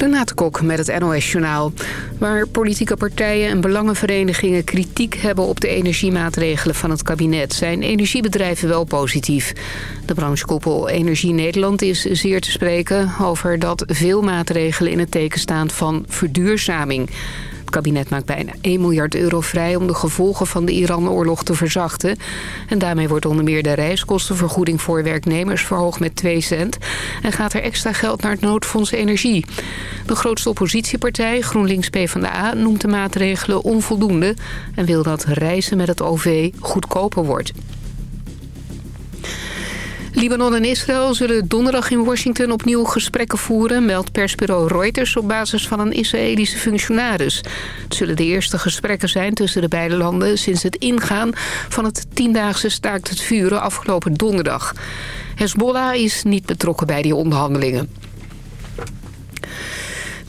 Renate Kok met het NOS Journaal. Waar politieke partijen en belangenverenigingen kritiek hebben op de energiemaatregelen van het kabinet... zijn energiebedrijven wel positief. De branchekoepel Energie Nederland is zeer te spreken over dat veel maatregelen in het teken staan van verduurzaming. Het kabinet maakt bijna 1 miljard euro vrij om de gevolgen van de Iran-oorlog te verzachten. En daarmee wordt onder meer de reiskostenvergoeding voor werknemers verhoogd met 2 cent. En gaat er extra geld naar het noodfonds energie. De grootste oppositiepartij, GroenLinks PvdA, noemt de maatregelen onvoldoende... en wil dat reizen met het OV goedkoper wordt. Libanon en Israël zullen donderdag in Washington opnieuw gesprekken voeren... meldt persbureau Reuters op basis van een Israëlische functionaris. Het zullen de eerste gesprekken zijn tussen de beide landen... sinds het ingaan van het tiendaagse staakt het vuren afgelopen donderdag. Hezbollah is niet betrokken bij die onderhandelingen.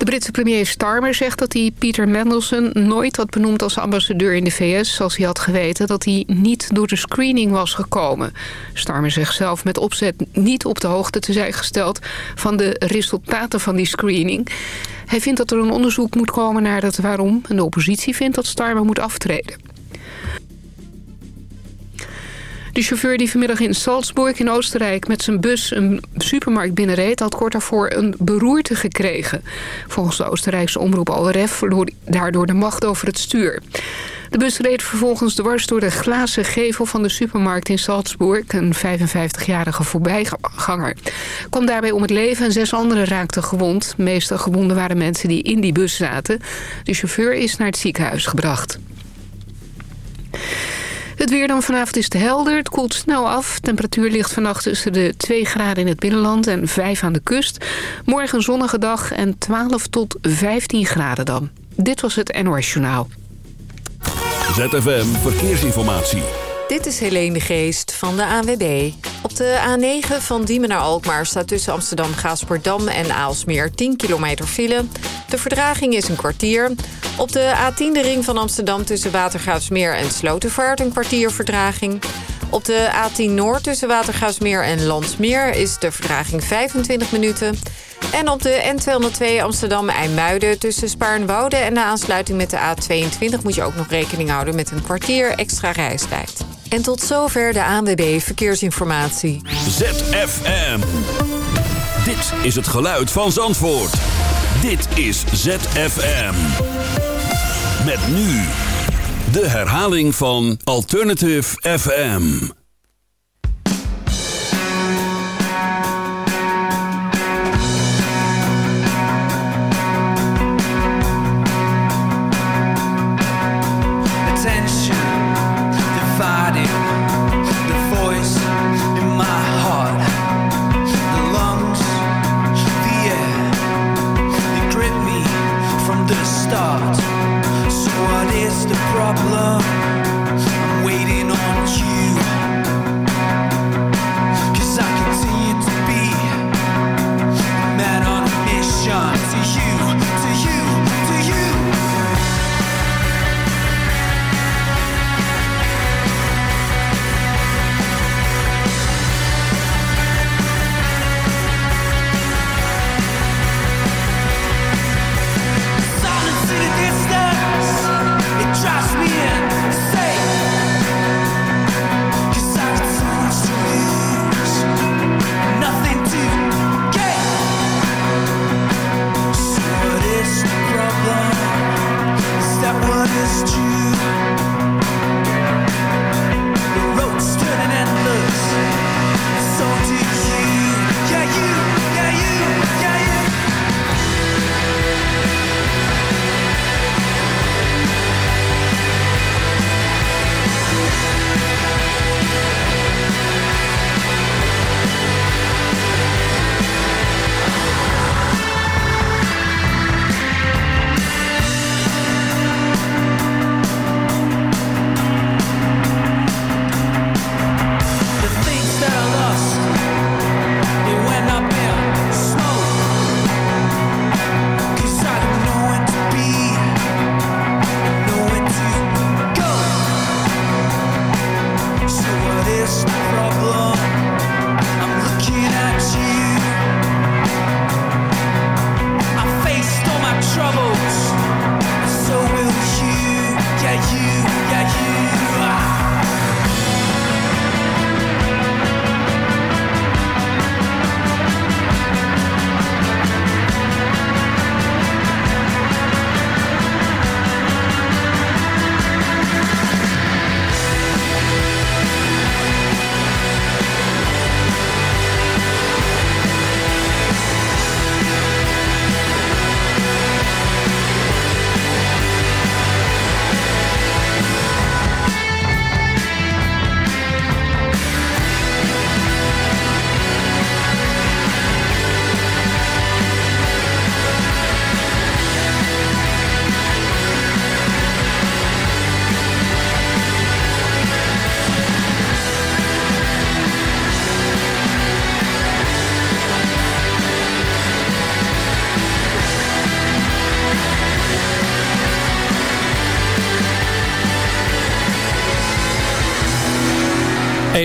De Britse premier Starmer zegt dat hij Peter Mandelson nooit had benoemd als ambassadeur in de VS... als hij had geweten dat hij niet door de screening was gekomen. Starmer zegt zelf met opzet niet op de hoogte te zijn gesteld... van de resultaten van die screening. Hij vindt dat er een onderzoek moet komen naar het waarom... en de oppositie vindt dat Starmer moet aftreden. De chauffeur die vanmiddag in Salzburg in Oostenrijk met zijn bus een supermarkt binnenreed... had kort daarvoor een beroerte gekregen. Volgens de Oostenrijkse omroep ORF verloor daardoor de macht over het stuur. De bus reed vervolgens dwars door de glazen gevel van de supermarkt in Salzburg. Een 55-jarige voorbijganger kwam daarbij om het leven en zes anderen raakten gewond. De meeste gewonden waren mensen die in die bus zaten. De chauffeur is naar het ziekenhuis gebracht. Het weer dan vanavond is te helder. Het koelt snel af. Temperatuur ligt vannacht tussen de 2 graden in het binnenland en 5 aan de kust. Morgen een zonnige dag en 12 tot 15 graden dan. Dit was het NOS Journaal. ZFM Verkeersinformatie. Dit is Helene de Geest van de ANWB. Op de A9 van Diemen naar Alkmaar staat tussen Amsterdam, Gaasperdam en Aalsmeer 10 kilometer file. De verdraging is een kwartier. Op de A10 de ring van Amsterdam tussen Watergraafsmeer en Slotenvaart een kwartier verdraging. Op de A10 Noord tussen Watergraafsmeer en Landsmeer is de verdraging 25 minuten. En op de N202 Amsterdam-IJmuiden tussen Spaarnwoude en de aansluiting met de A22... moet je ook nog rekening houden met een kwartier extra reistijd. En tot zover de ANWB Verkeersinformatie. ZFM. Dit is het geluid van Zandvoort. Dit is ZFM. Met nu de herhaling van Alternative FM.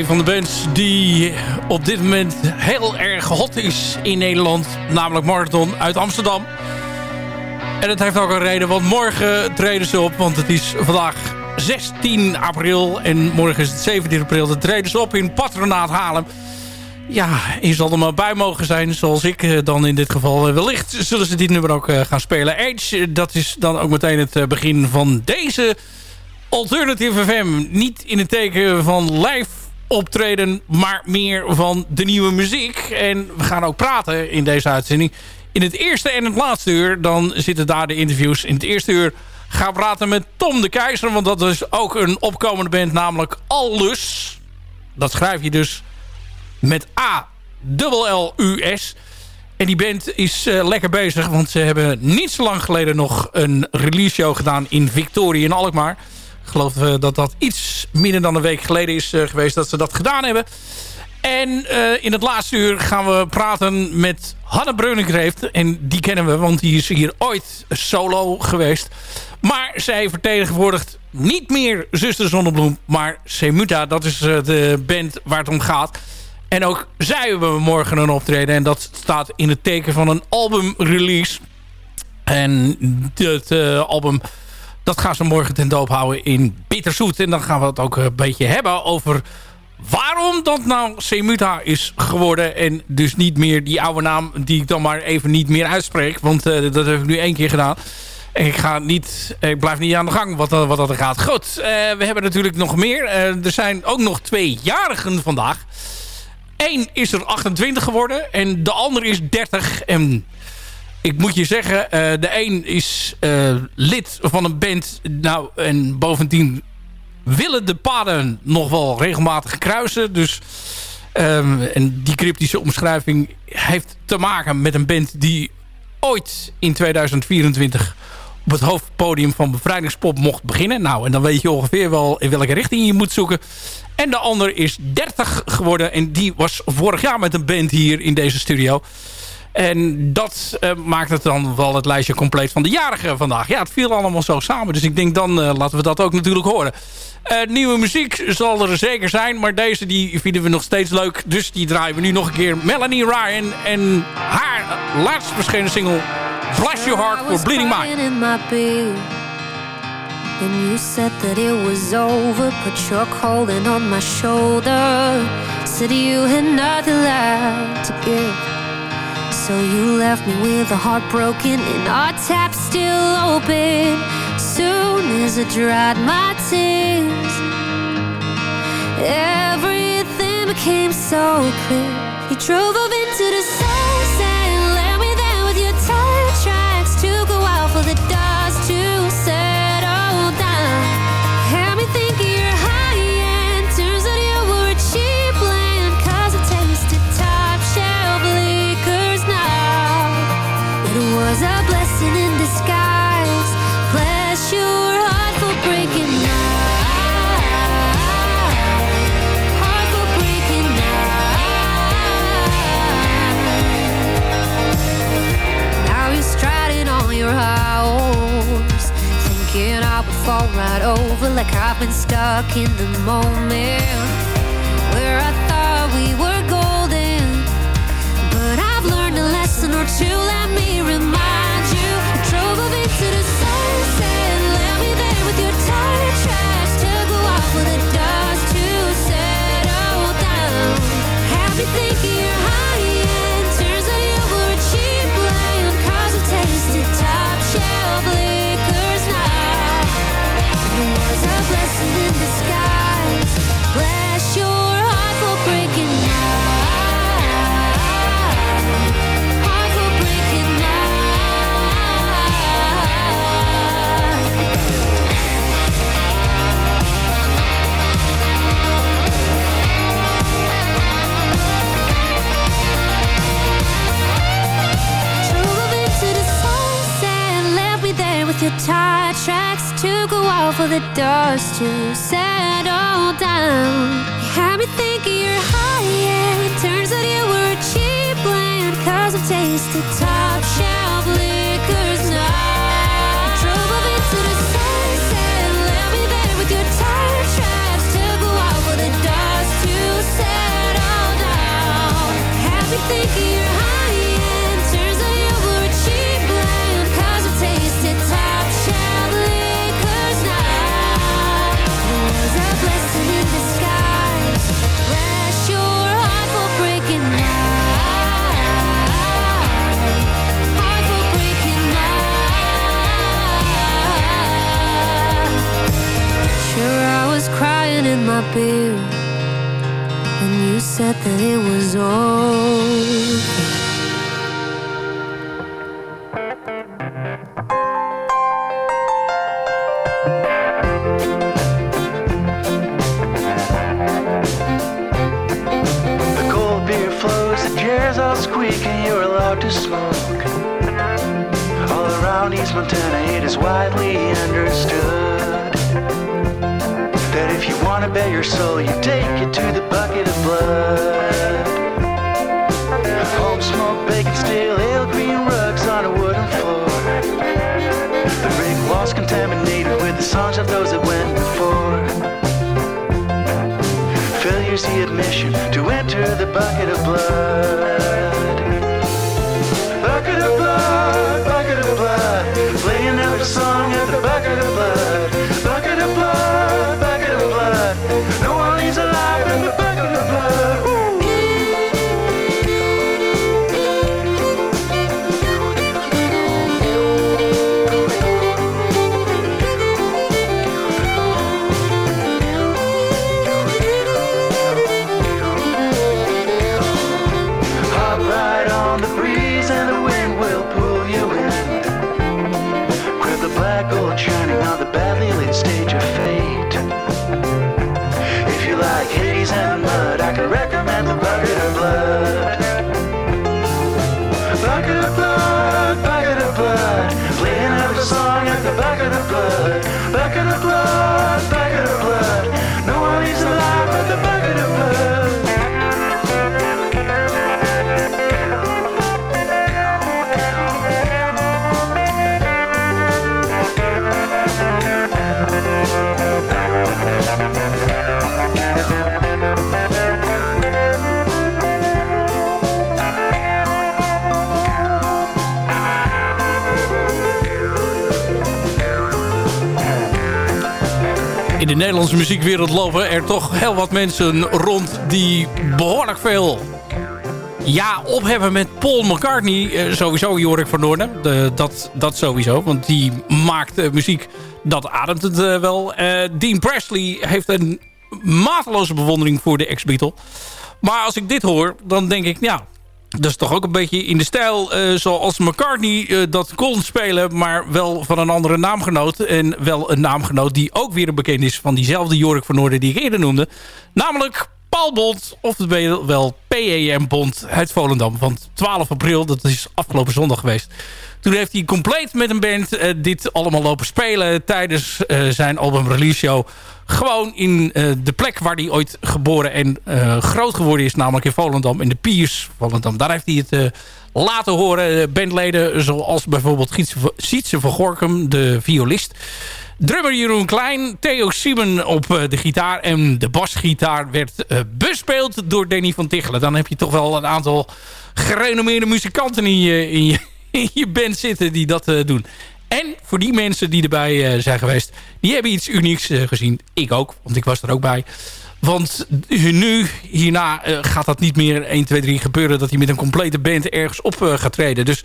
Van de bands die op dit moment heel erg hot is in Nederland. Namelijk Marathon uit Amsterdam. En dat heeft ook een reden, want morgen treden ze op. Want het is vandaag 16 april en morgen is het 17 april. Dan treden ze op in Patronaat Haarlem. Ja, je zal er maar bij mogen zijn, zoals ik eh, dan in dit geval. Eh, wellicht zullen ze dit nummer ook eh, gaan spelen. Age, dat is dan ook meteen het begin van deze Alternative FM. Niet in het teken van live optreden, maar meer van de nieuwe muziek. En we gaan ook praten in deze uitzending. In het eerste en het laatste uur, dan zitten daar de interviews. In het eerste uur gaan we praten met Tom de Keizer. Want dat is ook een opkomende band, namelijk Allus. Dat schrijf je dus met A-L-L-U-S. En die band is uh, lekker bezig, want ze hebben niet zo lang geleden nog een release show gedaan in Victoria in Alkmaar. Geloof uh, dat dat iets minder dan een week geleden is uh, geweest dat ze dat gedaan hebben. En in het laatste uur gaan we praten met Hanne Breuningreeft. En die kennen we, want die is hier ooit solo geweest. Maar zij vertegenwoordigt niet meer Zuster Zonnebloem, maar Semuta. Dat is de band waar het om gaat. En ook zij hebben morgen een optreden. En dat staat in het teken van een albumrelease. En het album, dat gaan ze morgen ten doop houden in Bitterzoet. En dan gaan we het ook een beetje hebben over waarom dat nou Semuta is geworden. En dus niet meer die oude naam die ik dan maar even niet meer uitspreek. Want uh, dat heb ik nu één keer gedaan. En ik, ga niet, ik blijf niet aan de gang wat, wat dat er gaat. Goed, uh, we hebben natuurlijk nog meer. er zijn ook nog twee jarigen vandaag. Eén is er 28 geworden en de ander is 30. En ik moet je zeggen, uh, de een is uh, lid van een band. Nou, en bovendien willen de paden nog wel regelmatig kruisen. Dus um, en die cryptische omschrijving heeft te maken met een band die ooit in 2024 op het hoofdpodium van Bevrijdingspop mocht beginnen. Nou, en dan weet je ongeveer wel in welke richting je moet zoeken. En de ander is 30 geworden. En die was vorig jaar met een band hier in deze studio. En dat uh, maakt het dan wel het lijstje compleet van de jarigen vandaag. Ja, het viel allemaal zo samen. Dus ik denk dan uh, laten we dat ook natuurlijk horen. Uh, nieuwe muziek zal er zeker zijn. Maar deze die vinden we nog steeds leuk. Dus die draaien we nu nog een keer. Melanie Ryan en haar laatst verschenen single... Bless Your Heart for Bleeding Mind. You said that it was over, put your cold on my shoulder. Said you had nothing left to give. So you left me with a heart broken and our tap still open. Soon as I dried my tears, everything became so clear. You drove off into the sunset, in the moment de Nederlandse muziekwereld lopen er toch heel wat mensen rond die behoorlijk veel ja, op met Paul McCartney. Eh, sowieso Jorik van Noorden. De, dat, dat sowieso, want die maakt muziek, dat ademt het eh, wel. Eh, Dean Presley heeft een mateloze bewondering voor de ex-Beatle. Maar als ik dit hoor, dan denk ik, ja, dat is toch ook een beetje in de stijl eh, zoals McCartney eh, dat kon spelen... maar wel van een andere naamgenoot. En wel een naamgenoot die ook weer een bekend is... van diezelfde Jorik van Noorden die ik eerder noemde. Namelijk Paul Bond, of wel PEM Bond uit Volendam. Van 12 april, dat is afgelopen zondag geweest. Toen heeft hij compleet met een band eh, dit allemaal lopen spelen... tijdens eh, zijn album release show. Gewoon in eh, de plek waar hij ooit geboren en groot geworden is. Namelijk in Volendam, in de Piers Volendam. Daar heeft hij het laten horen. Bandleden zoals bijvoorbeeld Sietse van Gorkum, de violist. Drummer Jeroen Klein, Theo Siemen op eh, de gitaar... en de basgitaar werd eh, bespeeld door Danny van Tichelen. Dan heb je toch wel een aantal gerenommeerde muzikanten in je, in je, in je band zitten die dat eh, doen. En voor die mensen die erbij zijn geweest... die hebben iets unieks gezien. Ik ook, want ik was er ook bij. Want nu, hierna, gaat dat niet meer 1, 2, 3 gebeuren... dat hij met een complete band ergens op gaat treden. Dus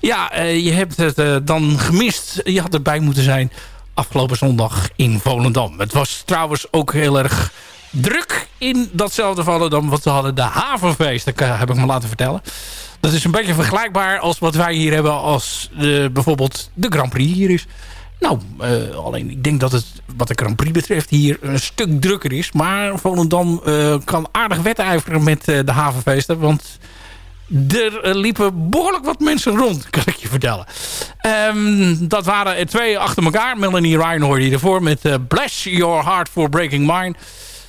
ja, je hebt het dan gemist. Je had erbij moeten zijn afgelopen zondag in Volendam. Het was trouwens ook heel erg druk in datzelfde Volendam. Want ze hadden de havenfeest, dat eh, heb ik me laten vertellen. Dat is een beetje vergelijkbaar als wat wij hier hebben... als eh, bijvoorbeeld de Grand Prix hier is. Nou, eh, alleen ik denk dat het wat de Grand Prix betreft hier een stuk drukker is. Maar Volendam eh, kan aardig wedijveren met eh, de havenfeesten. Want er eh, liepen behoorlijk wat mensen rond, kan ik je vertellen. Ehm, dat waren er twee achter elkaar. Melanie Ryan hoorde ervoor met eh, Bless Your Heart for Breaking Mine.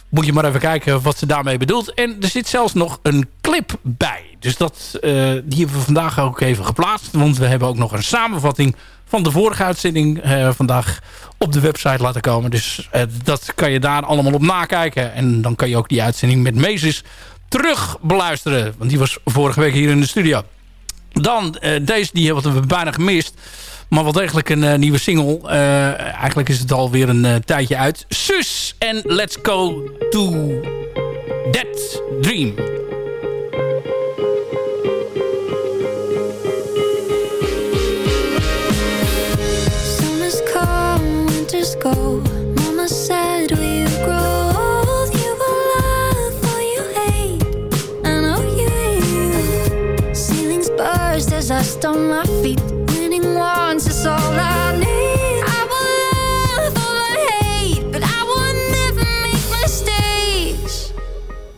Moet je maar even kijken wat ze daarmee bedoelt. En er zit zelfs nog een clip bij. Dus dat, eh, die hebben we vandaag ook even geplaatst. Want we hebben ook nog een samenvatting van de vorige uitzending vandaag op de website laten komen. Dus dat kan je daar allemaal op nakijken. En dan kan je ook die uitzending met Meeses terug beluisteren. Want die was vorige week hier in de studio. Dan, eh, deze die hebben we bijna gemist. Maar wel degelijk een eh, nieuwe single. Eh, eigenlijk is het alweer een tijdje uit. Sus en Let's Go to That Dream. Summers come, winters go. Fast on my feet. Winning once is all I need. I will love I hate, but I will never make mistakes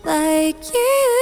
like you.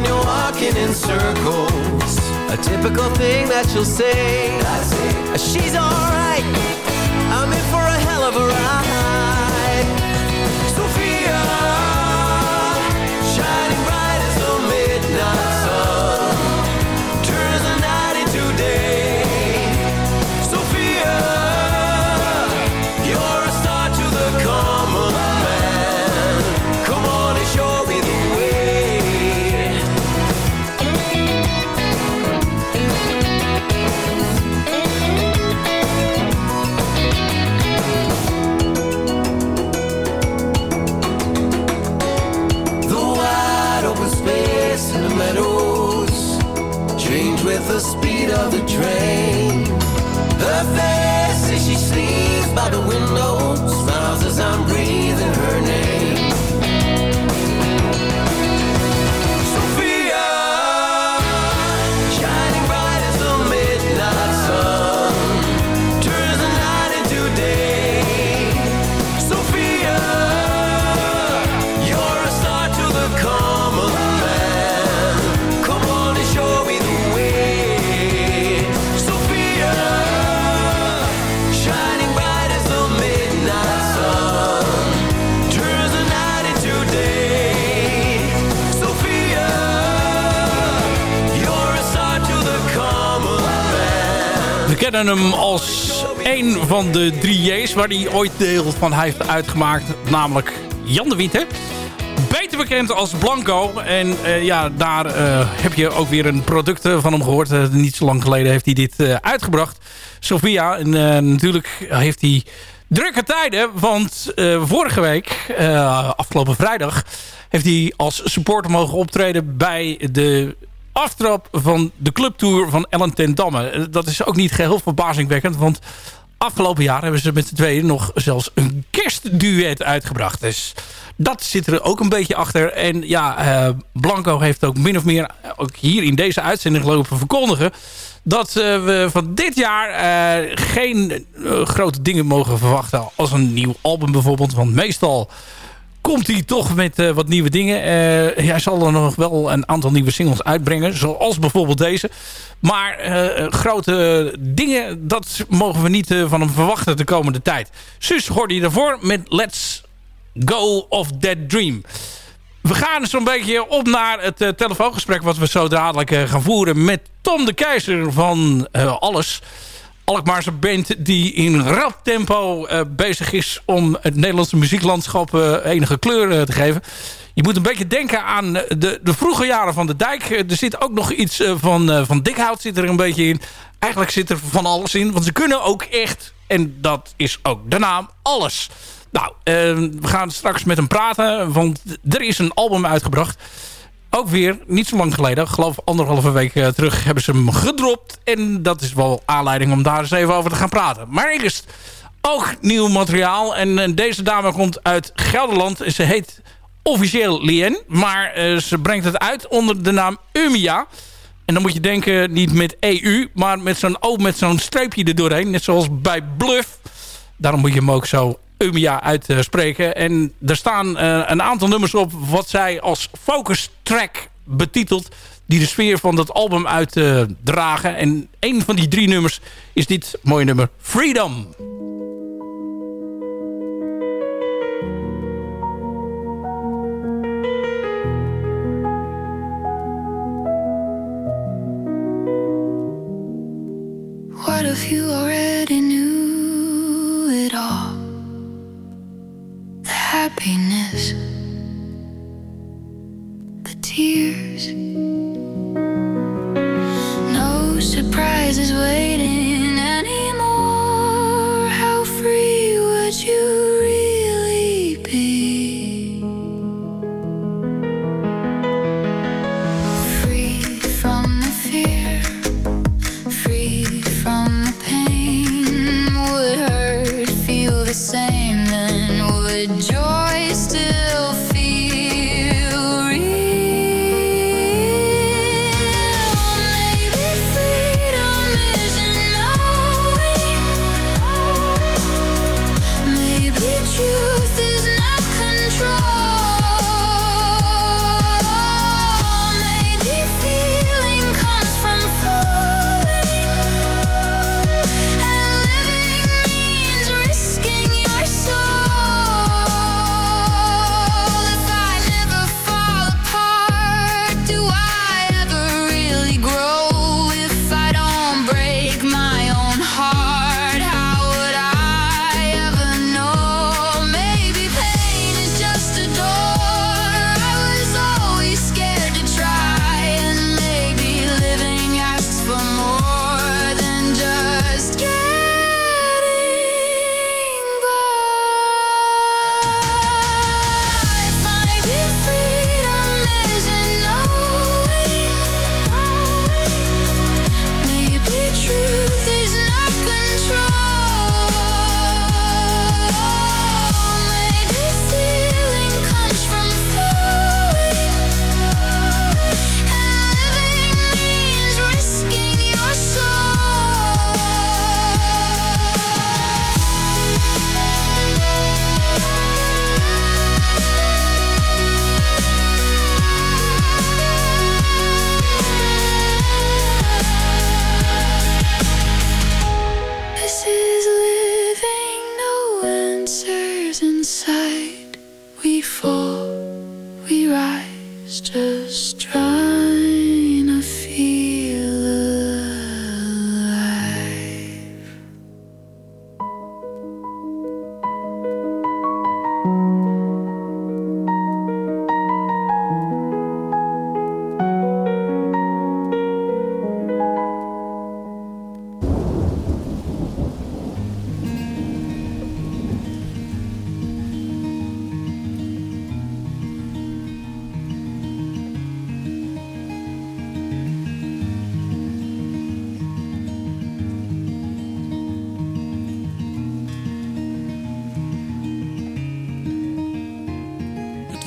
when you're walking in circles. A typical thing that you'll say. She's alright. I'm in for a hell of a ride. the train. Her face as she sleeps by the window. Kennen hem als een van de drie J's... waar hij ooit deel van heeft uitgemaakt. Namelijk Jan de Winter. Beter bekend als Blanco. En uh, ja, daar uh, heb je ook weer een product van hem gehoord. Niet zo lang geleden heeft hij dit uitgebracht. Sophia. En natuurlijk heeft hij drukke tijden. Want vorige week, afgelopen vrijdag... heeft hij als supporter mogen optreden bij de aftrap van de clubtour van Ellen ten Damme. Eh, dat is ook niet geheel verbazingwekkend, want afgelopen jaar hebben ze met z'n tweeën nog zelfs een kerstduet uitgebracht. Dus dat zit er ook een beetje achter. En ja, uh, Blanco heeft ook min of meer, ook hier in deze uitzending lopen verkondigen... dat we van dit jaar geen grote dingen mogen verwachten als een nieuw album bijvoorbeeld. Want meestal komt hij toch met uh, wat nieuwe dingen. Uh, hij zal er nog wel een aantal nieuwe singles uitbrengen. Zoals bijvoorbeeld deze. Maar uh, grote dingen, dat mogen we niet van hem verwachten de komende tijd. Sus hoorde je ervoor met Let's Go of That Dream. We gaan zo'n beetje op naar het telefoongesprek... wat we zo dadelijk gaan voeren met Tom de Keizer van Alles... Alkmaarse band die in rap tempo uh, bezig is om het Nederlandse muzieklandschap uh, enige kleur uh, te geven. Je moet een beetje denken aan de, de vroege jaren van de dijk. Er zit ook nog iets van, van dikhout zit er een beetje in. Eigenlijk zit er van alles in, want ze kunnen ook echt, en dat is ook de naam, alles. Nou, we gaan straks met hem praten, want er is een album uitgebracht ook weer niet zo lang geleden, geloof anderhalve week eh, terug, hebben ze hem gedropt. En dat is wel aanleiding om daar eens even over te gaan praten. Maar eerst ook nieuw materiaal. En eh, deze dame komt uit Gelderland. Ze heet officieel Lien, maar uh, ze brengt het uit onder de naam Umia. En dan moet je denken, niet met EU, maar met zo'n met zo'n streepje er doorheen. Net zoals bij Bluff. Daarom moet je hem ook zo Umia uitspreken. En er staan uh, een aantal nummers op wat zij als focus track betitelt. Die de sfeer van dat album uitdragen. En een van die drie nummers is dit mooie nummer Freedom. The tears.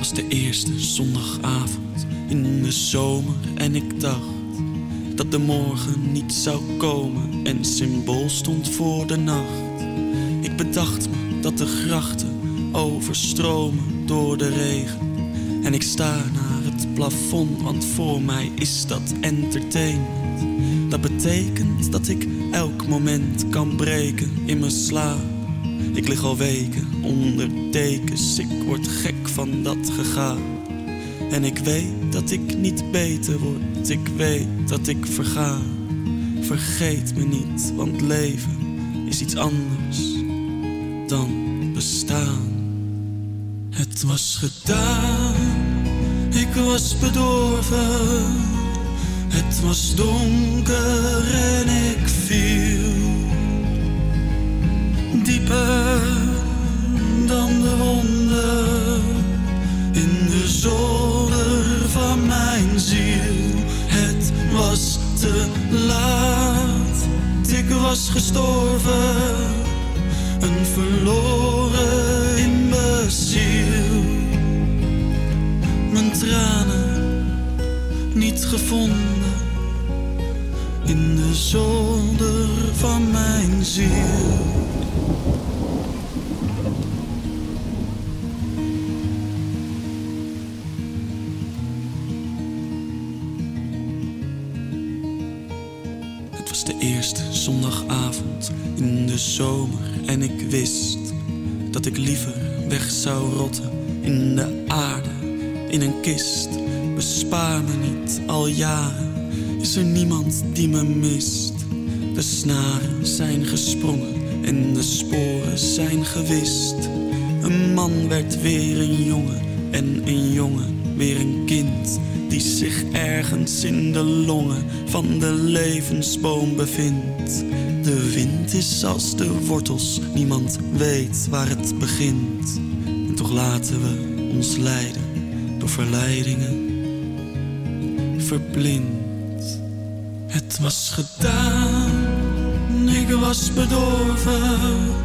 Was de eerste zondagavond in de zomer en ik dacht dat de morgen niet zou komen en symbool stond voor de nacht. Ik bedacht me dat de grachten overstromen door de regen. En ik sta naar het plafond, want voor mij is dat entertainment. Dat betekent dat ik elk moment kan breken in mijn slaap. Ik lig al weken onder dekens, ik word gek van dat gegaan. En ik weet dat ik niet beter word, ik weet dat ik verga. Vergeet me niet, want leven is iets anders dan bestaan. Het was gedaan, ik was bedorven. Het was donker en ik viel dieper dan de wonden in de zolder van mijn ziel. Het was te laat, ik was gestorven, een verloren imbeciel. Mijn tranen niet gevonden in de zolder van mijn ziel. Zou rotten in de aarde, in een kist. Bespaar me niet, al jaren is er niemand die me mist. De snaren zijn gesprongen en de sporen zijn gewist. Een man werd weer een jongen en een jongen weer een kind. Die zich ergens in de longen van de levensboom bevindt. De wind is als de wortels, niemand weet waar het begint. Toch laten we ons leiden door verleidingen, verblind. Het was gedaan, ik was bedorven.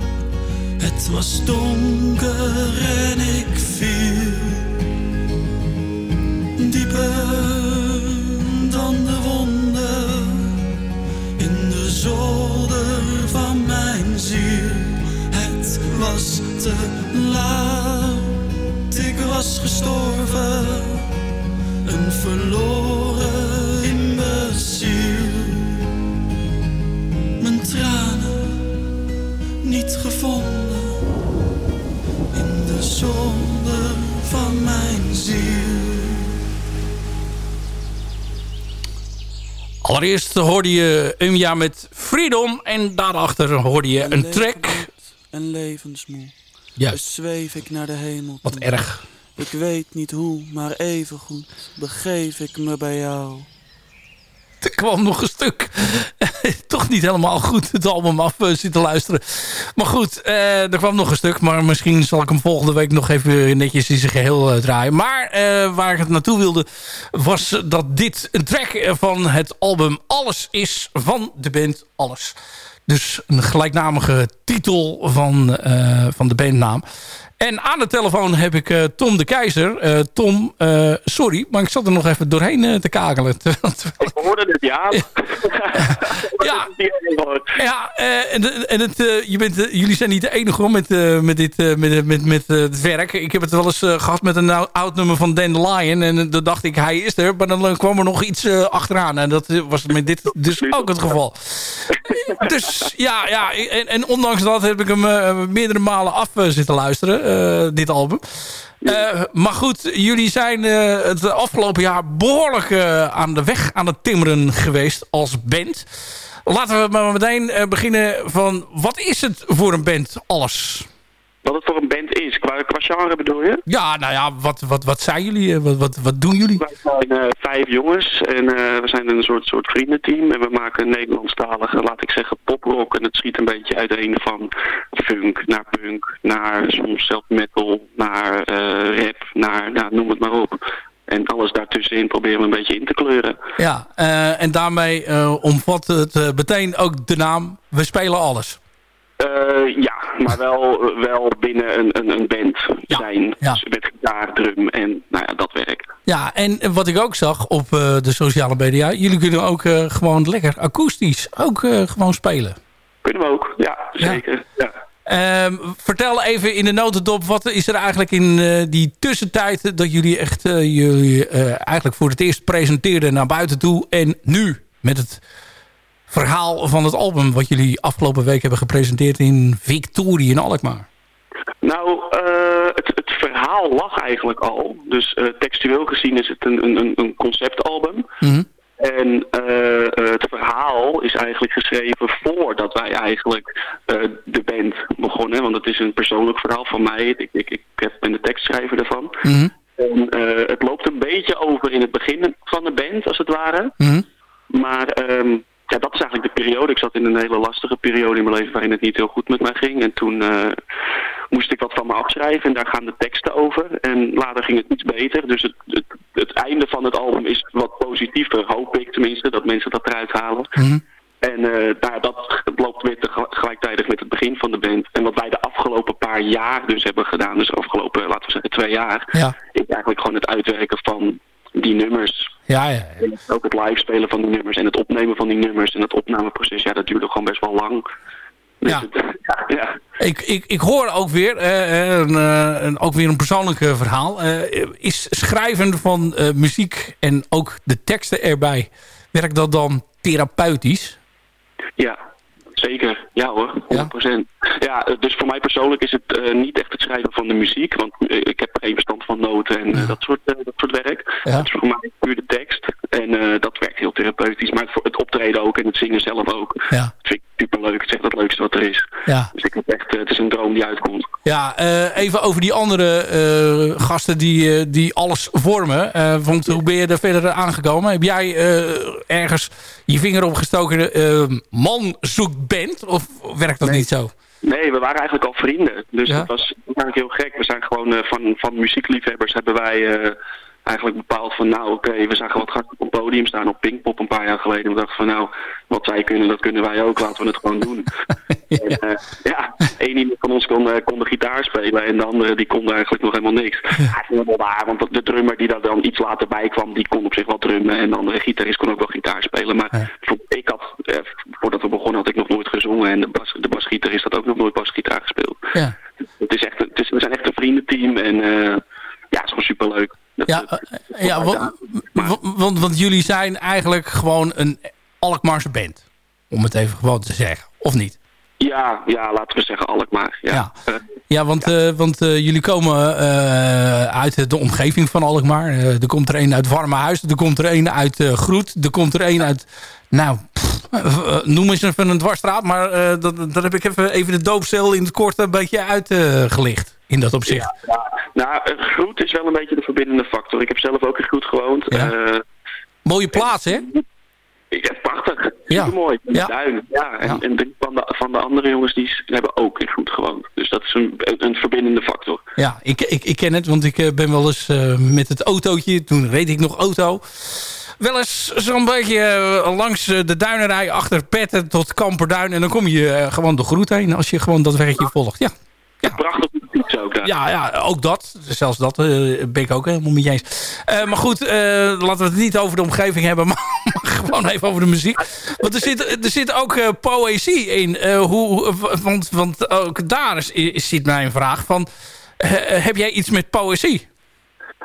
Het was donker en ik viel dieper dan de wonden in de zolder van mijn ziel. Het was te laat, was gestorven, een verloren imbeciel. Mijn tranen niet gevonden in de zolder van mijn ziel. Allereerst hoorde je een jaar met Freedom. En daarachter hoorde je een track. En levensmoe. Juist. Dus zweef ik naar de hemel. Wat erg. Ik weet niet hoe, maar even goed begeef ik me bij jou. Er kwam nog een stuk. Toch niet helemaal goed het album af eh, zitten luisteren. Maar goed, eh, er kwam nog een stuk. Maar misschien zal ik hem volgende week nog even netjes in zijn geheel eh, draaien. Maar waar ik het naartoe wilde... was dat dit een track van het album Alles is van de band Alles. Dus een gelijknamige titel van, eh, van de bandnaam. En aan de telefoon heb ik eh, Tom de Keizer. Eh, Tom, sorry, maar ik zat er nog even doorheen te kakelen. Ik hoorde het, ja. Ja. Ja, en, en het, je bent, jullie zijn niet de enige hoor, met, met, dit, met, met, met het werk. Ik heb het wel eens eh, gehad met een ou- oud nummer van Dandelion. En dan dacht ik, hij is er. Maar dan kwam er nog iets achteraan. En dat was met dit dus ook het geval. dus ja, ja en, en ondanks dat heb ik hem eh, meerdere malen af eh, zitten luisteren, eh, dit album. Maar goed, jullie zijn het afgelopen jaar behoorlijk eh, aan de weg aan het timmeren geweest als band. Laten we maar meteen beginnen van wat is het voor een band alles? Wat het voor een band is. Qua, qua genre bedoel je? Ja, nou ja, wat, wat, wat zijn jullie? Eh, Wat, wat, wat doen jullie? Wij zijn eh, vijf jongens en eh, we zijn een soort, soort vriendenteam. En we maken Nederlandstalige, laat ik zeggen, poprock. En het schiet een beetje uiteen van funk naar punk, naar soms zelf metal, naar rap, naar nou, noem het maar op. En alles daartussenin proberen we een beetje in te kleuren. Ja, en daarmee omvat het meteen ook de naam We Spelen Alles. Eh, ja, maar wel, wel binnen een, een, een band Ja, zijn. ja. Dus met gitaar, drum en nou ja, dat werk. Ja, en wat ik ook zag op eh, de sociale media... jullie kunnen ook eh, gewoon lekker akoestisch ook gewoon spelen. Kunnen we ook, ja, zeker. Ja. Ehm, vertel even in de notendop, wat is er eigenlijk in die tussentijd... dat jullie echt jullie eigenlijk voor het eerst presenteerden naar buiten toe... en nu met het verhaal van het album... wat jullie afgelopen week hebben gepresenteerd in Victorie in Alkmaar? Nou, het, het, verhaal lag eigenlijk al. Dus textueel gezien is het een, een, een conceptalbum... Mm en uh, het verhaal is eigenlijk geschreven voordat wij eigenlijk uh, de band begonnen. Want het is een persoonlijk verhaal van mij. Ik, ik, ik ben de tekstschrijver ervan. Mm En uh, het loopt een beetje over in het begin van de band, als het ware. Mm Maar um, ja, dat is eigenlijk de periode. Ik zat in een hele lastige periode in mijn leven waarin het niet heel goed met mij ging. En toen uh, moest ik wat van me afschrijven en daar gaan de teksten over. En later ging het iets beter. Dus het, het, het einde van het album is wat positiever, hoop ik tenminste, dat mensen dat eruit halen. Mm En uh, nou, dat loopt weer tegelijkertijd met het begin van de band. En wat wij de afgelopen paar jaar dus hebben gedaan, dus de afgelopen, laten we zeggen, twee jaar, ja. is eigenlijk gewoon het uitwerken van die nummers. Ja, ja, ja. ook het live spelen van die nummers en het opnemen van die nummers en het opnameproces, ja, dat duurde gewoon best wel lang. Dus ja. Het, ja, Ik, ik, ik hoor ook weer, uh, een, uh, ook weer een persoonlijk verhaal. Is schrijven van muziek en ook de teksten erbij, werkt dat dan therapeutisch? Ja, Zeker, ja hoor, 100%. Ja, ja dus voor mij persoonlijk is het uh, niet echt het schrijven van de muziek, want uh, ik heb geen verstand van noten en dat, soort, dat soort werk. Ja. Het is voor mij puur de tekst en dat werkt heel therapeutisch, maar het, het, optreden ook en het zingen zelf ook. Ja. Vind ik superleuk, het is echt het leukste wat er is. Ja. Dus ik heb echt, het is een droom die uitkomt. Ja, even over die andere gasten die, die alles vormen, want hoe ben je er verder aangekomen? Heb jij ergens je vinger opgestoken, man zoekt band? Of werkt dat niet zo? Nee, we waren eigenlijk al vrienden. Dus dat was eigenlijk heel gek. We zijn gewoon uh, van, van muziekliefhebbers hebben wij uh, eigenlijk bepaald van nou oké, okay, we zagen wat gasten op een podium staan op Pinkpop een paar jaar geleden. En we dachten van nou, wat zij kunnen, dat kunnen wij ook. Laten we het gewoon doen. ja. En, uh, ja, één iemand van ons kon, kon de gitaar spelen en de andere die kon eigenlijk nog helemaal niks. Ja, het is waar, want de drummer die daar dan iets later bij kwam, die kon op zich wel drummen. En de andere gitarist kon ook wel gitaar spelen. Maar ja. ik had, voordat we begonnen had ik nog nooit gezongen. En de, bas, de basgitarist had ook nog nooit basgitaar gespeeld. Ja. Het is echt, het is, we zijn echt een vriendenteam en ja, het is gewoon superleuk. Dat, ja, uh, ja want, want, want, jullie zijn eigenlijk gewoon een Alkmaarse band. Om het even gewoon te zeggen. Of niet? Ja, ja laten we zeggen Alkmaar. Ja, ja. Ja want, ja. Uh, want jullie komen uit de omgeving van Alkmaar. er komt er een uit Warme Huis. Er komt er een uit Groet. Er komt er een uit... Nou, pff, noem eens even een dwarsstraat. Maar dat, dat heb ik even, even de doopcel in het kort een beetje uitgelicht. in dat opzicht. Ja, nou, Groet is wel een beetje de verbindende factor. Ik heb zelf ook in Groet gewoond. Ja. Uh, Mooie plaats, hè? Ja, prachtig. Ja. mooi. Ja. Duin. Ja. En, ja. en drie van de, van de andere jongens die hebben ook in Groet gewoond. Dus dat is een, een verbindende factor. Ja, ik, ik, ik ken het, want ik ben wel eens uh, met het autootje, toen reed ik nog auto wel eens zo'n beetje uh, langs de duinerij achter Petten tot Kamperduin. En dan kom je uh, gewoon de groet heen als je gewoon dat wegje volgt. Ja. Ja. Prachtig fiets ook. Ja. ja, ja, ook dat. Zelfs dat uh, ben ik ook helemaal je eens. Uh, maar goed, uh, laten we het niet over de omgeving hebben, maar, maar gewoon even over de muziek. Want er zit, er zit ook poëzie in. hoe, want, want ook daar is, is, zit mijn vraag van... heb jij iets met poëzie?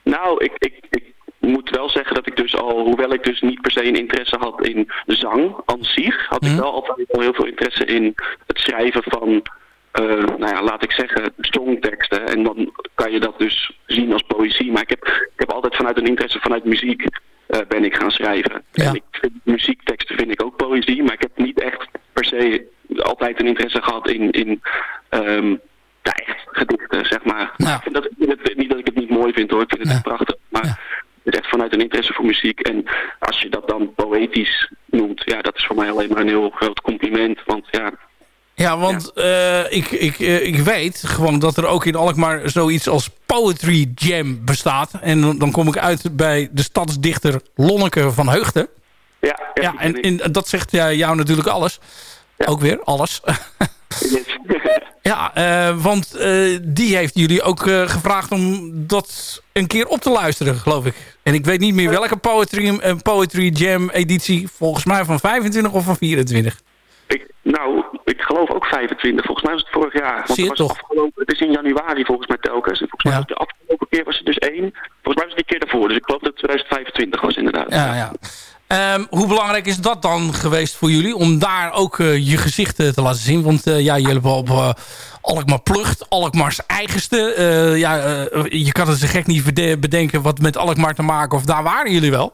Nou, ik, ik, ik moet wel zeggen dat ik dus al, hoewel ik dus niet per se een interesse had in zang aan zich, had ik wel altijd al heel veel interesse in het schrijven van uh, nou ja, laat ik zeggen, songteksten. En dan kan je dat dus zien als poëzie. Maar ik heb, ik heb altijd vanuit een interesse vanuit muziek uh, ben ik gaan schrijven. Ja. En ik vind, muziekteksten vind ik ook poëzie. Maar ik heb niet echt per se altijd een interesse gehad in, in um, ja, echt gedichten, zeg maar. Ik dat, het, niet dat ik het niet mooi vind hoor, ik vind het ja. echt prachtig. Maar het is echt vanuit een interesse voor muziek. En als je dat dan poëtisch noemt, ja, dat is voor mij alleen maar een heel groot compliment. Want ja, ja, want ja. Uh, ik, ik, uh, ik weet gewoon dat er ook in Alkmaar zoiets als Poetry Jam bestaat. En dan, kom ik uit bij de stadsdichter Lonneke van Heugden. Ja, ja, ja en, en, dat zegt jou natuurlijk alles. Ja. Ook weer, alles. ja, uh, want die heeft jullie ook gevraagd om dat een keer op te luisteren, geloof ik. En ik weet niet meer welke Poetry, Poetry Jam editie. Volgens mij van 25 of van 24. Ik, nou, ik geloof ook 25. Volgens mij was het vorig jaar. Want Zie je het, was toch? afgelopen, het is in januari volgens mij telkens. En volgens mij Ja. de afgelopen keer was het dus één. Volgens mij was het die keer daarvoor. Dus ik geloof dat het 2025 was inderdaad. Ja, ja. Ehm, hoe belangrijk is dat dan geweest voor jullie? Om daar ook eh, je gezicht eh, te laten zien. Want eh, ja, jullie hebben op eh, Alkmaar Plucht, Alkmaars eigenste. Ja, je kan het zo gek niet bedenken wat met Alkmaar te maken. Of daar waren jullie wel?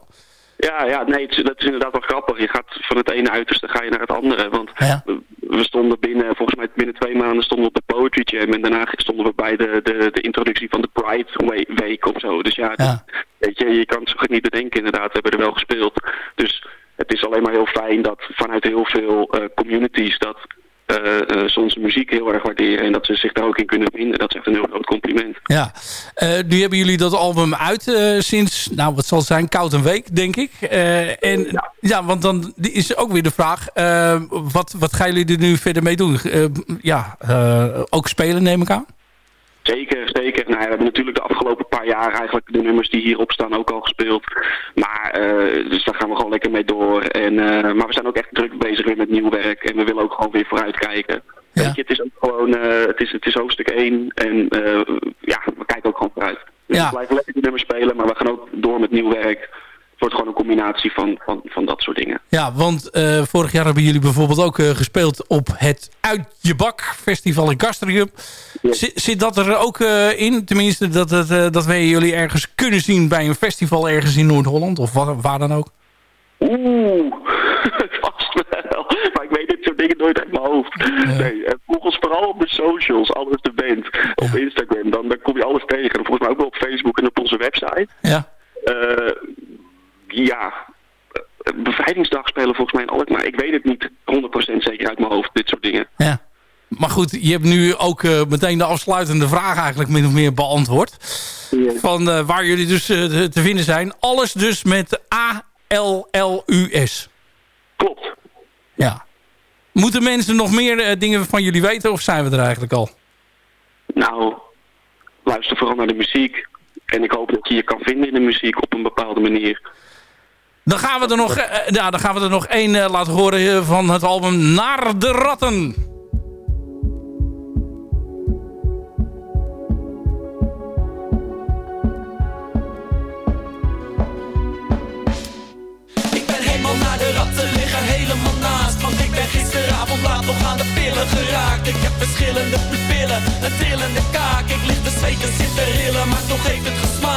Ja, ja, nee, het dat is inderdaad wel grappig. Je gaat van het ene uiterste ga je naar het andere. Want Ja. we, stonden binnen, volgens mij binnen twee maanden stonden we op de Poetry Jam. En daarna stonden we bij de, de, de introductie van de Pride We- Week of zo. Dus ja, Ja. weet je, je kan het zo goed niet bedenken inderdaad. We hebben er wel gespeeld. Dus het is alleen maar heel fijn dat vanuit heel veel eh, communities dat eh eh, onze muziek heel erg waarderen. En dat ze zich daar ook in kunnen vinden. Dat is echt een heel groot compliment. Ja. Eh, nu hebben jullie dat album uit sinds, nou wat zal het zijn, koud een week, denk ik. En ja. want dan is ook weer de vraag, wat, wat gaan jullie er nu verder mee doen? Ja, ook spelen neem ik aan? Zeker. Nou, we hebben natuurlijk de afgelopen paar jaar eigenlijk de nummers die hierop staan ook al gespeeld. Maar, eh, dus daar gaan we gewoon lekker mee door. En, eh, maar we zijn ook echt druk bezig weer met nieuw werk. En we willen ook gewoon weer vooruitkijken. Ja. Weet je, het is ook gewoon, eh, het, is, het is hoofdstuk 1. En ja, we kijken ook gewoon vooruit. Dus Ja. We blijven lekker die nummers spelen, maar we gaan ook door met nieuw werk. Het wordt gewoon een combinatie van, van, van dat soort dingen. Ja, want eh, vorig jaar hebben jullie bijvoorbeeld ook eh, gespeeld op het Uit Je Bak Festival in Castrium. Zit, dat er ook eh, in? Tenminste, dat, eh, dat wij jullie ergens kunnen zien bij een festival ergens in Noord-Holland of waar, waar dan ook? Oeh, vast wel. Maar ik weet dit soort dingen nooit uit mijn hoofd. Nee, volg ons vooral op de socials, alles de band. Op Instagram, dan, dan kom je alles tegen. En volgens mij ook wel op Facebook en op onze website. Ja. Ja, eh, bevrijdingsdag spelen volgens mij in Alkmaar. Ik weet het niet 100% zeker uit mijn hoofd, dit soort dingen. Ja. Maar goed, je hebt nu ook eh, meteen de afsluitende vraag eigenlijk min of meer beantwoord. Van eh, waar jullie dus te- vinden zijn. Alles dus met A-L-L-U-S. Klopt. Ja. Moeten mensen nog meer dingen van jullie weten of zijn we er eigenlijk al? Nou, luister vooral naar de muziek. En ik hoop dat je je kan vinden in de muziek op een bepaalde manier. Dan gaan we er nog, eh, eh, gaan we er nog één eh, laten horen van het album Naar de Ratten. Ik ben helemaal naar de ratten liggen, helemaal naast. Want ik ben gisteravond laat nog aan de pillen geraakt. Ik heb verschillende pupillen, een trillende kaak. Ik lig te zweten, zit te rillen, maar toch heeft het gesmaakt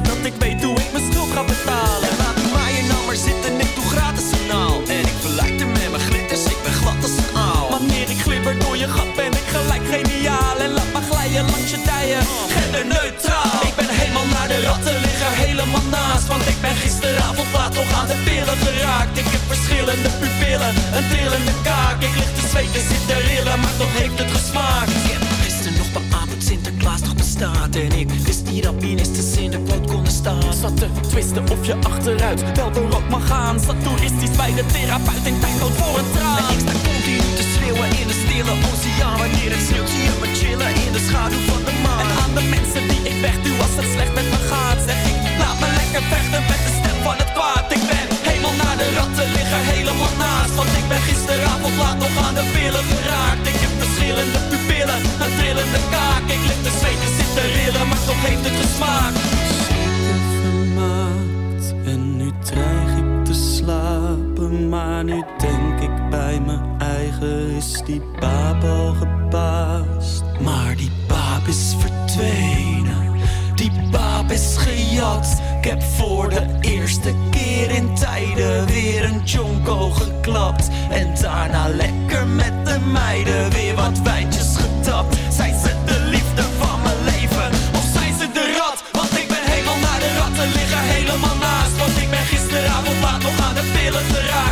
dat ik weet hoe ik mijn schuld ga betalen. Laat die maaien nou maar zitten, ik doe gratis een naal. En ik verlijk er met mijn glitters, ik ben glad als een aal. Wanneer ik glibber door je gat ben ik gelijk geniaal. En laat maar glijden langs je dijen, genderneutraal Ik ben helemaal naar de ratten liggen, helemaal naast. Want ik ben gisteravond laat nog aan de pillen geraakt. Ik heb verschillende pupillen, een trillende kaak. Ik lig te zweten, zit te rillen, maar toch heeft het gesmaakt. Ik heb gisteren nog dat Sinterklaas nog bestaat. En ik wist niet dat ministers in de Zat te twisten of je achteruit wel de rok mag gaan. Zat toeristisch bij de therapeut en tijd nood voor een traan. En ik sta continu te schreeuwen in de stille oceaan. Wanneer het sneeuwt zie je me chillen in de schaduw van de maan. En aan de mensen die ik wegduw als het slecht met me gaat Zeg ik, laat me lekker vechten met de stem van het kwaad. Ik ben helemaal naar de ratten liggen, helemaal naast. Want ik ben gisteravond laat nog aan de pillen geraakt. Ik heb verschillende pupillen, een trillende kaak. Ik lig te zweten, zit te rillen, maar toch heeft het gesmaakt Is die baab al gepaast Maar die baab is verdwenen, die baab is gejat. Ik heb voor de eerste keer in tijden weer een jonko geklapt. En daarna lekker met de meiden weer wat wijntjes getapt. Zijn ze de liefde van mijn leven? Of zijn ze de rat? Want ik ben helemaal naar de ratten liggen, helemaal naast. Want ik ben gisteravond laat nog aan de pillen geraakt. Ik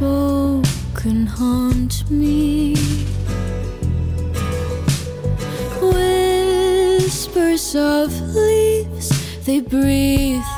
unspoken haunt me. Whispers of leaves, they breathe.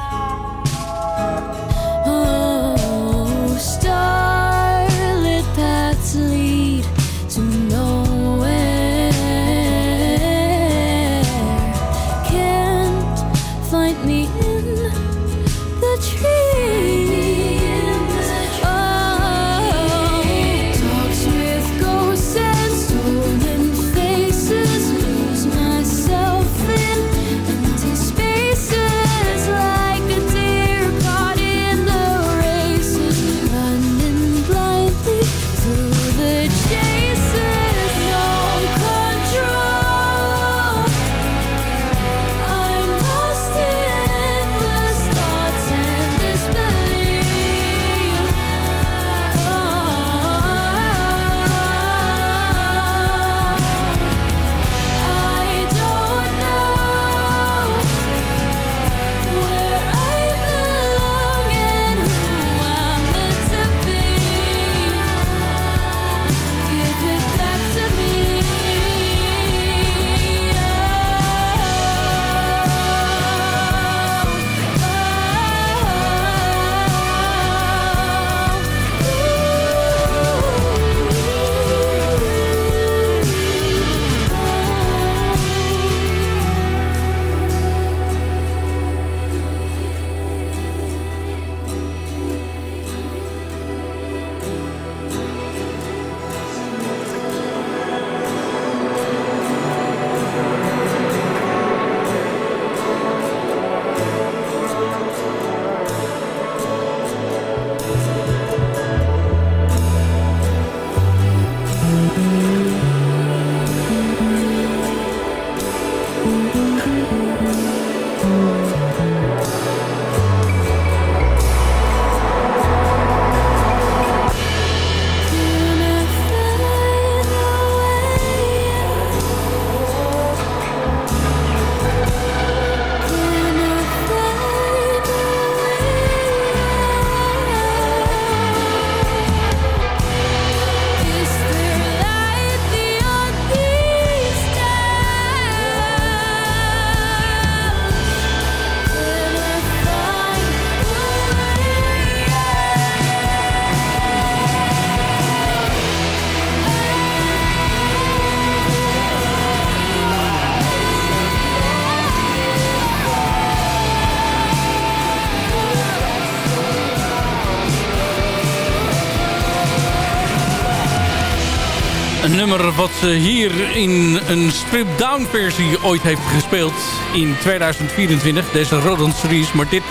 Wat ze hier in een strip-down versie ooit heeft gespeeld in 2024. Deze Rodent Series. Maar dit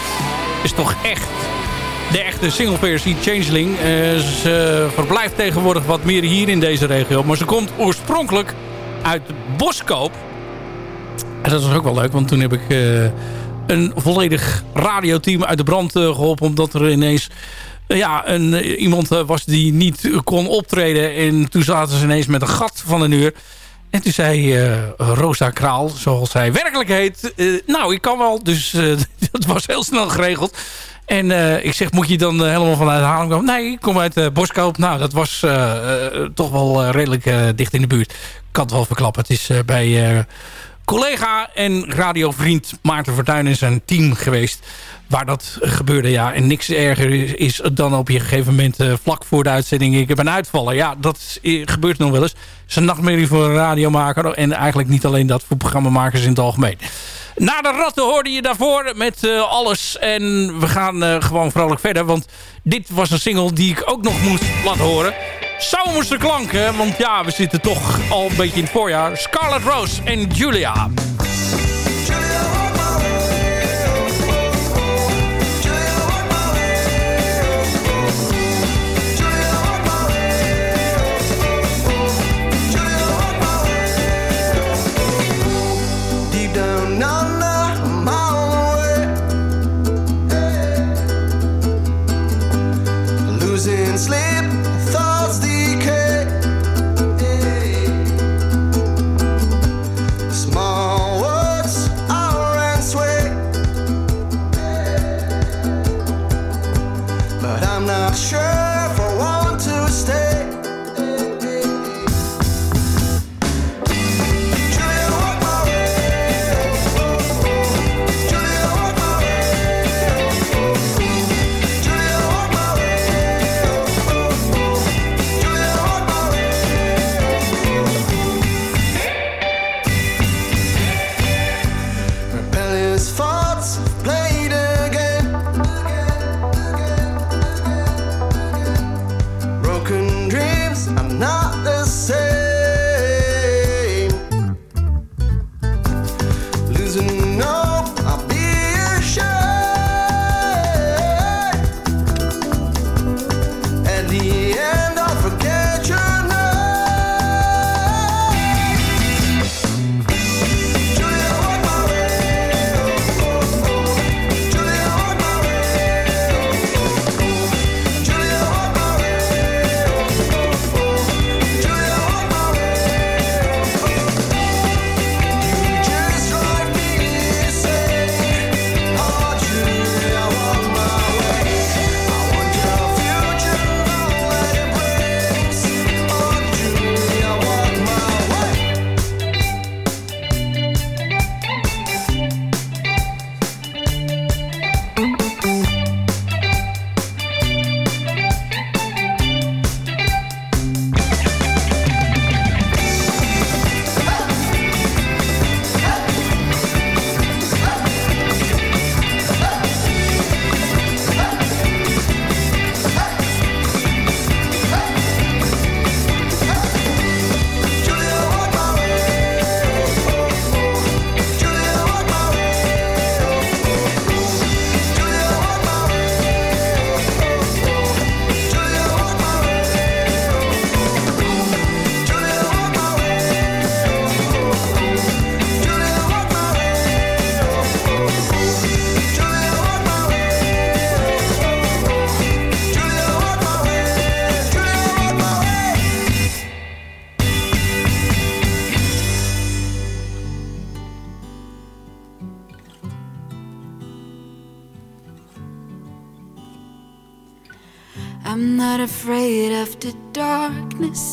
is toch echt de echte singleversie Changeling. Eh, ze verblijft tegenwoordig wat meer hier in deze regio. Maar ze komt oorspronkelijk uit Boskoop. En dat was ook wel leuk, want toen heb ik een volledig radioteam uit de brand geholpen. Omdat er ineens ja, een, iemand was die niet kon optreden. En toen zaten ze ineens met een gat van een uur. En toen zei uh, Rosa Kraal, zoals zij werkelijk heet... Nou, ik kan wel, dus dat was heel snel geregeld. En ik zeg, moet je dan helemaal vanuit Haarlem komen? Nee, ik kom uit Boskoop. Nou, dat was toch wel redelijk dicht in de buurt. Ik kan het wel verklappen. Het is bij collega en radiovriend Maarten Fortuyn en zijn team geweest waar dat gebeurde. Ja, en niks erger is dan op je gegeven moment uh, vlak voor de uitzending... ik heb een uitvallen. Ja, dat gebeurt nog wel eens. Het is een nachtmerrie voor een radiomaker. En eigenlijk niet alleen dat voor programmamakers in het algemeen. Na de ratten hoorde je daarvoor met uh, alles. En we gaan uh, gewoon vrolijk verder. Want dit was een single die ik ook nog moest laten horen. Zomerse klanken. Want ja, we zitten toch al een beetje in het voorjaar. Scarlet Rose en Julia.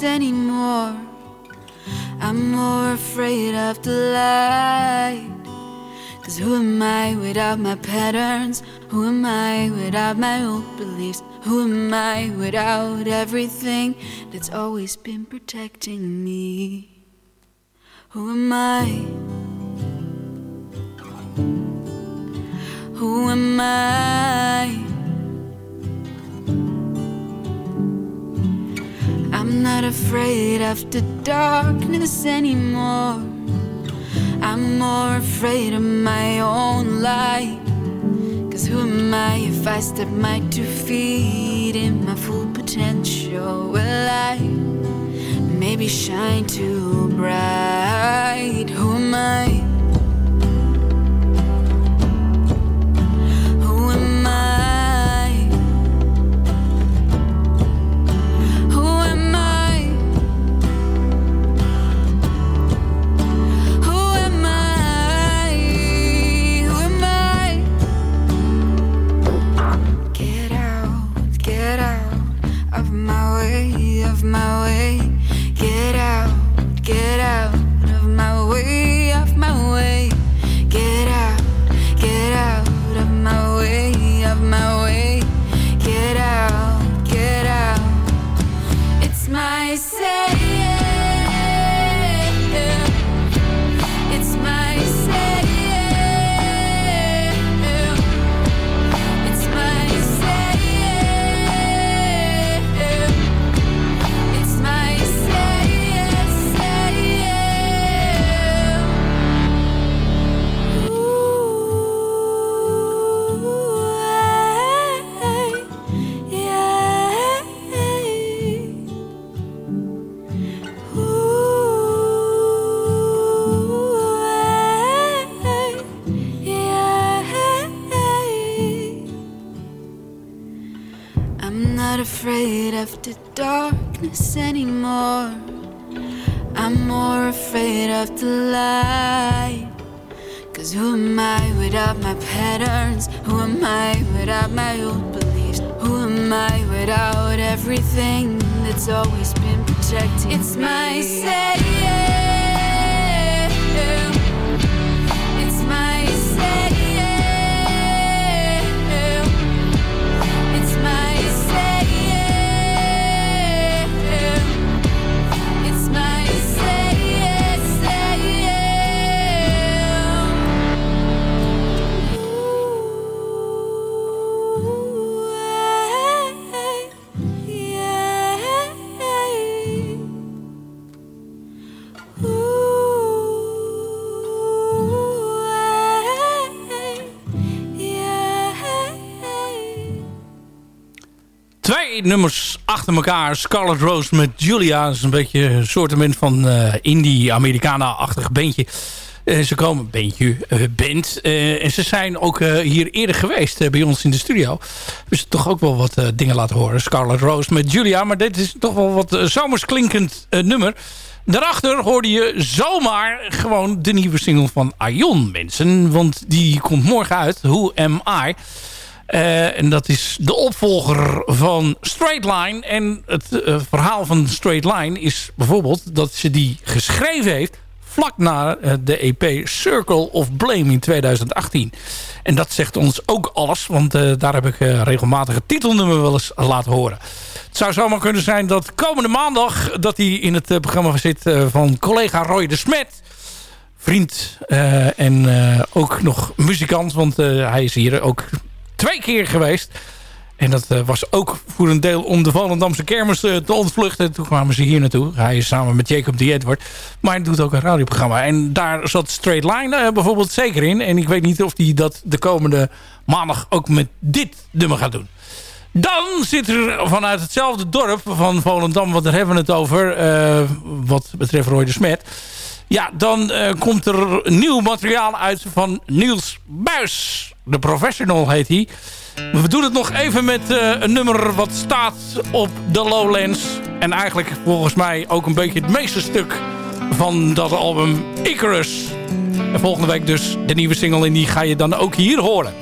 Anymore. I'm more afraid of the light. Cause who am I without my patterns? Who am I without my old beliefs? Who am I without everything that's always been protecting me? Who am I? Who am I? I'm not afraid of the darkness anymore. I'm more afraid of my own light. Cause who am I if I step my two feet in my full potential? Will I maybe shine too bright? Who am I? Darkness anymore. I'm more afraid of the light. Cause who am I without my patterns? Who am I without my old beliefs? Who am I without everything that's always been protecting It's my say. Nummers achter elkaar. Scarlet Rose met Julia. Dat is een beetje een soortement van eh, indie-Americana-achtig bandje. Eh, ze komen, bandje, eh, band. En ze zijn ook hier eerder geweest bij ons in de studio. Dus toch ook wel wat dingen laten horen. Scarlet Rose met Julia. Maar dit is toch wel wat zomers klinkend eh, nummer. Daarachter hoorde je zomaar gewoon de nieuwe single van Aion, mensen. Want die komt morgen uit. Who Am I? Eh, en dat is de opvolger van Straight Line. En het eh, verhaal van Straight Line is bijvoorbeeld dat ze die geschreven heeft vlak na eh, de EP Circle of Blame in 2018. En dat zegt ons ook alles, want daar heb ik regelmatig het titelnummer wel eens laten horen. Het zou zomaar kunnen zijn dat komende maandag dat hij in het programma zit van collega Roy de Smet vriend en ook nog muzikant. Want hij is hier ook twee keer geweest. En dat eh, was ook voor een deel om de Volendamse kermis eh, te ontvluchten. Toen kwamen ze hier naartoe. Hij is samen met Jacob D. Edward. Maar hij doet ook een radioprogramma. En daar zat Straight Line eh, bijvoorbeeld zeker in. En ik weet niet of hij dat de komende maandag ook met dit nummer gaat doen. Dan zit er vanuit hetzelfde dorp van Volendam, want daar hebben we het over, wat betreft Roy de Smet. Ja, dan eh, komt er nieuw materiaal uit van Niels Buis. De Professional heet hij. We doen het nog even met eh, een nummer wat staat op de Lowlands. En eigenlijk volgens mij ook een beetje het meeste stuk van dat album Icarus. En volgende week dus de nieuwe single en die ga je dan ook hier horen.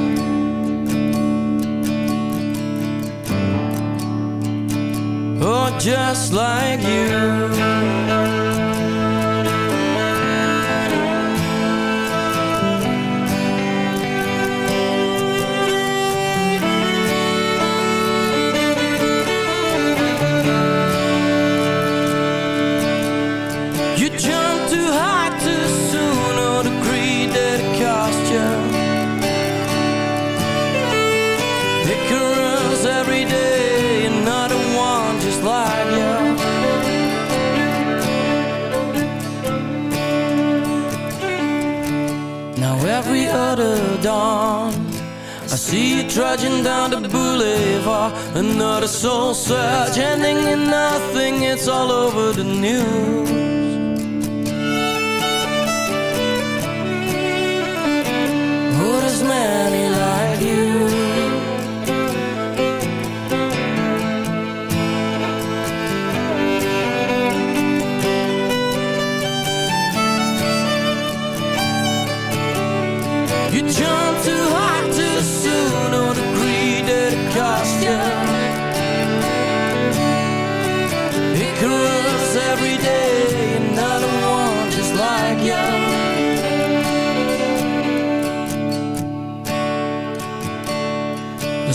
Oh, just like you. Dawn. I see you trudging down the boulevard. Another soul search ending in nothing It's all over the news. Who does many